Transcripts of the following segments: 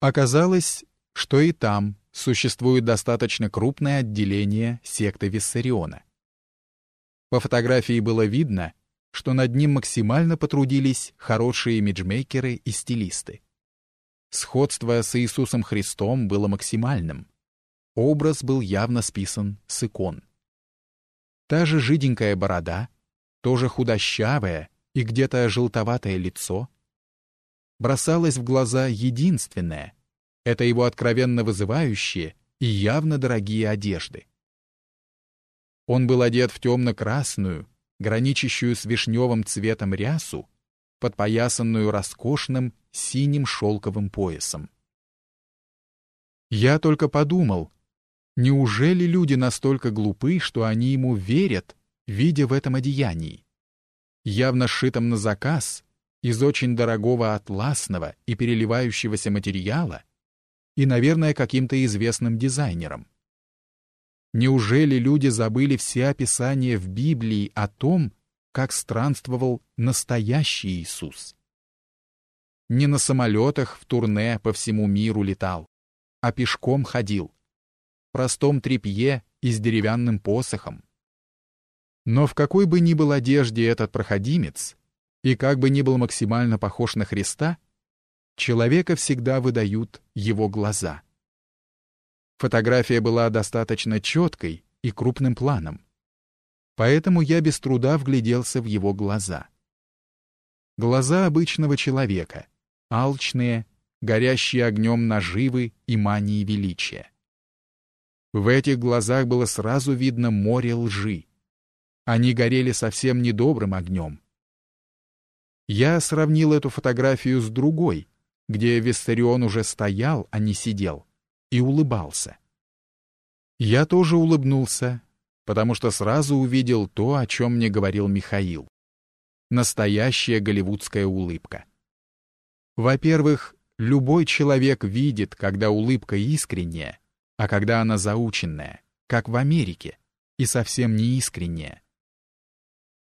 Оказалось, что и там существует достаточно крупное отделение секты Виссариона. По фотографии было видно, что над ним максимально потрудились хорошие имиджмейкеры и стилисты. Сходство с Иисусом Христом было максимальным. Образ был явно списан с икон. Та же жиденькая борода, тоже худощавое и где-то желтоватое лицо. Бросалось в глаза единственное — это его откровенно вызывающие и явно дорогие одежды. Он был одет в темно-красную, граничащую с вишневым цветом рясу, подпоясанную роскошным синим шелковым поясом. Я только подумал, неужели люди настолько глупы, что они ему верят, видя в этом одеянии? Явно сшитом на заказ, из очень дорогого атласного и переливающегося материала, и, наверное, каким-то известным дизайнером. Неужели люди забыли все описания в Библии о том, как странствовал настоящий Иисус? Не на самолетах в турне по всему миру летал, а пешком ходил, в простом тряпье и с деревянным посохом. Но в какой бы ни был одежде этот проходимец, и как бы ни был максимально похож на Христа, человека всегда выдают его глаза — Фотография была достаточно четкой и крупным планом. Поэтому я без труда вгляделся в его глаза. Глаза обычного человека, алчные, горящие огнем наживы и мании величия. В этих глазах было сразу видно море лжи. Они горели совсем недобрым огнем. Я сравнил эту фотографию с другой, где Виссарион уже стоял, а не сидел и улыбался. Я тоже улыбнулся, потому что сразу увидел то, о чем мне говорил Михаил. Настоящая голливудская улыбка. Во-первых, любой человек видит, когда улыбка искренняя, а когда она заученная, как в Америке, и совсем не искренняя.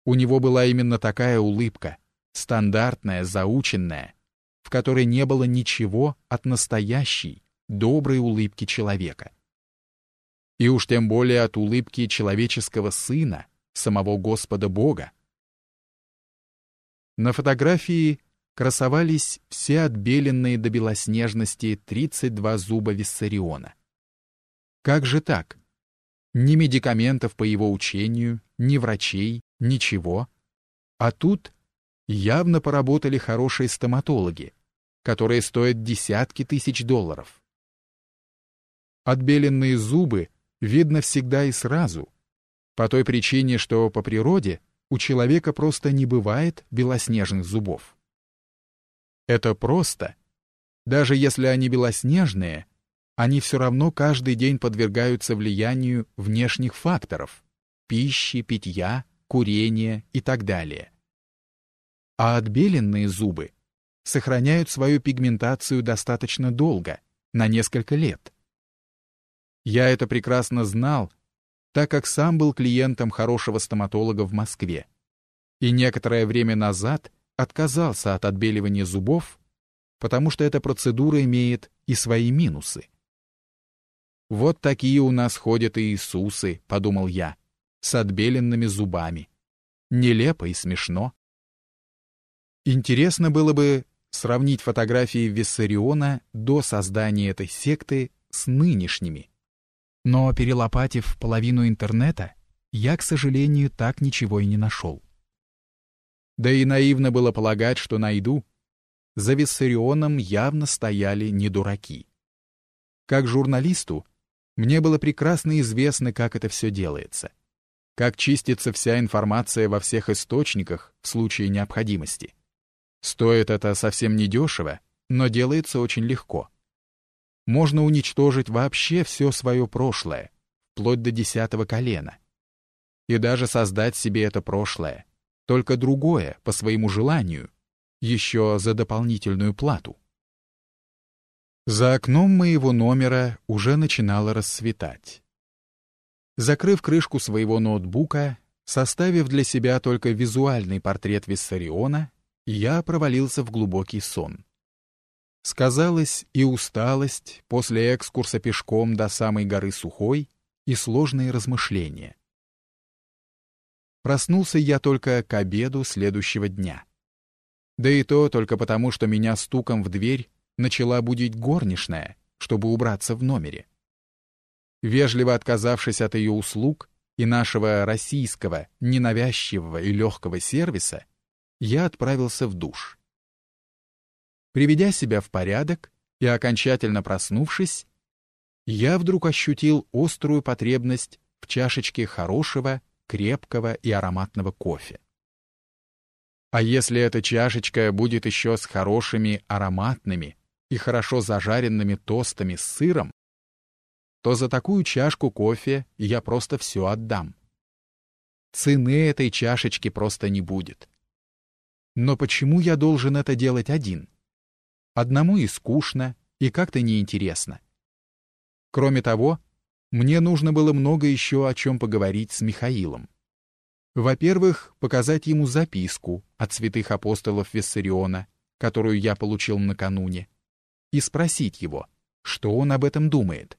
У него была именно такая улыбка, стандартная, заученная, в которой не было ничего от настоящей, доброй улыбки человека. И уж тем более от улыбки человеческого сына, самого Господа Бога. На фотографии красовались все отбеленные до белоснежности 32 зуба Виссариона. Как же так? Ни медикаментов по его учению, ни врачей, ничего. А тут явно поработали хорошие стоматологи, которые стоят десятки тысяч долларов. Отбеленные зубы видно всегда и сразу, по той причине, что по природе у человека просто не бывает белоснежных зубов. Это просто. Даже если они белоснежные, они все равно каждый день подвергаются влиянию внешних факторов – пищи, питья, курения и так далее. А отбеленные зубы сохраняют свою пигментацию достаточно долго, на несколько лет. Я это прекрасно знал, так как сам был клиентом хорошего стоматолога в Москве. И некоторое время назад отказался от отбеливания зубов, потому что эта процедура имеет и свои минусы. «Вот такие у нас ходят и Иисусы», — подумал я, с отбеленными зубами. Нелепо и смешно. Интересно было бы сравнить фотографии Виссариона до создания этой секты с нынешними, но, перелопатив половину интернета, я, к сожалению, так ничего и не нашел. Да и наивно было полагать, что найду. За Виссарионом явно стояли не дураки. Как журналисту, мне было прекрасно известно, как это все делается. Как чистится вся информация во всех источниках в случае необходимости. Стоит это совсем недешево, но делается очень легко можно уничтожить вообще все свое прошлое, вплоть до десятого колена. И даже создать себе это прошлое, только другое, по своему желанию, еще за дополнительную плату. За окном моего номера уже начинало рассветать. Закрыв крышку своего ноутбука, составив для себя только визуальный портрет Виссариона, я провалился в глубокий сон. Сказалась и усталость после экскурса пешком до самой горы Сухой и сложные размышления. Проснулся я только к обеду следующего дня. Да и то только потому, что меня стуком в дверь начала будить горничная, чтобы убраться в номере. Вежливо отказавшись от ее услуг и нашего российского, ненавязчивого и легкого сервиса, я отправился в душ. Приведя себя в порядок и окончательно проснувшись, я вдруг ощутил острую потребность в чашечке хорошего, крепкого и ароматного кофе. А если эта чашечка будет еще с хорошими ароматными и хорошо зажаренными тостами с сыром, то за такую чашку кофе я просто все отдам. Цены этой чашечки просто не будет. Но почему я должен это делать один? Одному и скучно, и как-то неинтересно. Кроме того, мне нужно было много еще о чем поговорить с Михаилом. Во-первых, показать ему записку от святых апостолов Виссариона, которую я получил накануне, и спросить его, что он об этом думает.